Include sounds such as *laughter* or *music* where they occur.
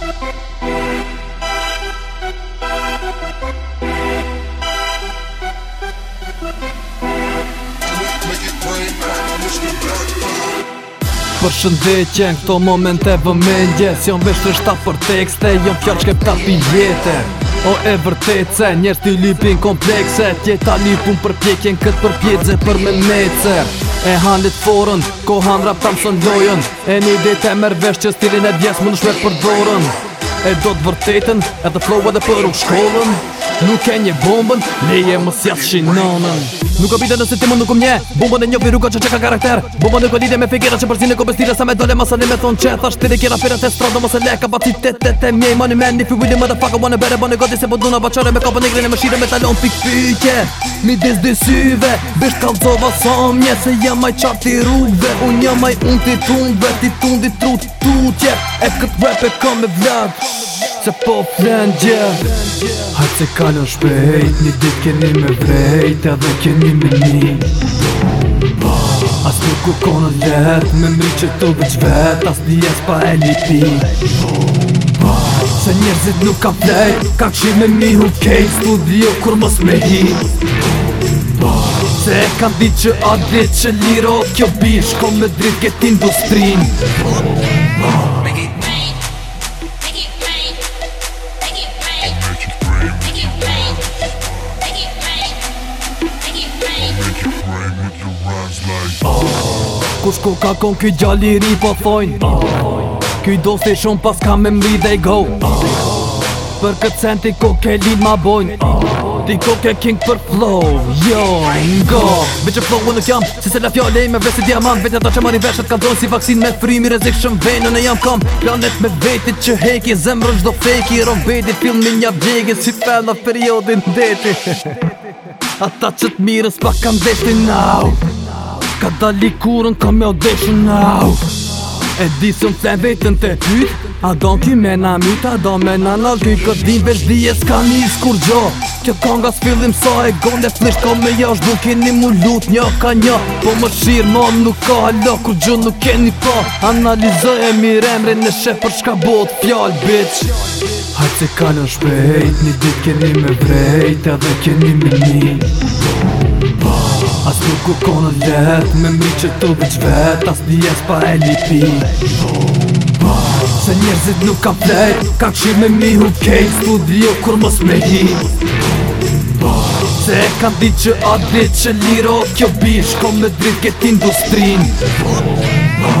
Për shëndetje në këto momente vë mendje Si jom vesh të për tekste Jom fjarë që ke pëtatë për jetë O e vërtet se njerës t'i lipin komplekse Tjeta lipun për pjekjen këtë për pjecë e për me mecë E handit forën, ko handra tam së ndlojën E një dit e mërvesh që stilin e djesë më në shmet për dorën E do të vërtetën, edhe floa dhe për u shkollën Nuk e një bombën, ne e mësja së qinonën Nuk obite nëse ti mund nuk umje bomba në një rrugë që që ka karakter bomba e këllidje me figira që përzine ko bestira Sa me dole ma sani me thonë çe Thash ti dikira pira të strada mos e ka bati te të të mjej Money man if you really motherfucker Wanna bere bane godi se po duna bachare Me kapën e grine me shire me talon pik pike Mi dis disyve Bish kalzova sa mje Se jam maj qarti rrugve Un jam maj unti ti tungve Ti tundi trut tutje E kët rap e kam me vlad Se po flen gje Hajt se kalon shpejt Një dit keni me vrejt Edhe keni me një As nuk ku konë në let Me mri që të vëq vet As një jes pa e një pi Se njerëzit nuk ka flejt Ka këshir me mi hu kejt Studio kur mos me hi Se e kam dit që a dit që liro Kjo bish kom me drit këtë industrin Kjo bish kom me drit këtë industrin hit Kus ku ka kon kuj gjalli ri po thojn Kuj se shum pas ka me mri dhe i go Për këtë t'i ku ke lin ma bojn Ti ku ke king për flow Yo, jo, go Bitch e flow u nuk jam Si se la fjallej me vesi diamant Vetja ta që marri veshët ka dronë si vaksin me frimi Rezik shumë venën e jam kam Planet me vetit që heki Zemrën gjdo fejki Rovedi film një një bjegi Si fella periodin deti Hehehehe *laughs* Ata që mirës pa kam deshin now Ka dali kurën ka me odeshin now E di së vetën të ty A do në ki me na mit A do me na nalë ki këtë din veç di e s'ka një shkur gjo Që ka nga s'fillim sa e gonde Flesh ka me jash Nuk një mu lut një ka një Po më shirë ma nuk ka halë Kur gjo nuk e një pa Analizë e mirë emre në shë Për shka bot fjallë bitch Hajtë se ka në shprejt Një dit keni me vrejt A dhe keni me një Një As nuk u konë let Me mri që të veç vet As një jes pa e një pi Se njerëzit nuk ka plejt Ka qi me mi hu kej Studio kur mos me hi Se e kanë dit që adit që liro kjo bish Kom me drit këti industrin Bum, bum